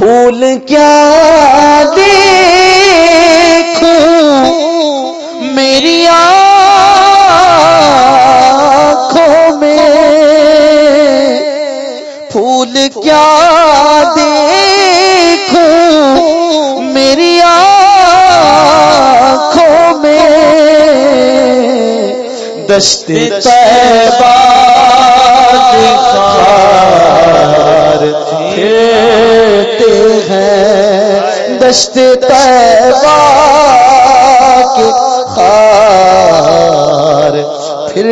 پھول کیا دیکھوں؟ میری آنکھوں میں پھول کیا دیکھوں؟ میری آنکھوں میں دشت طیبہ پھرتے ہیں دشت طیبہ کے خار پھر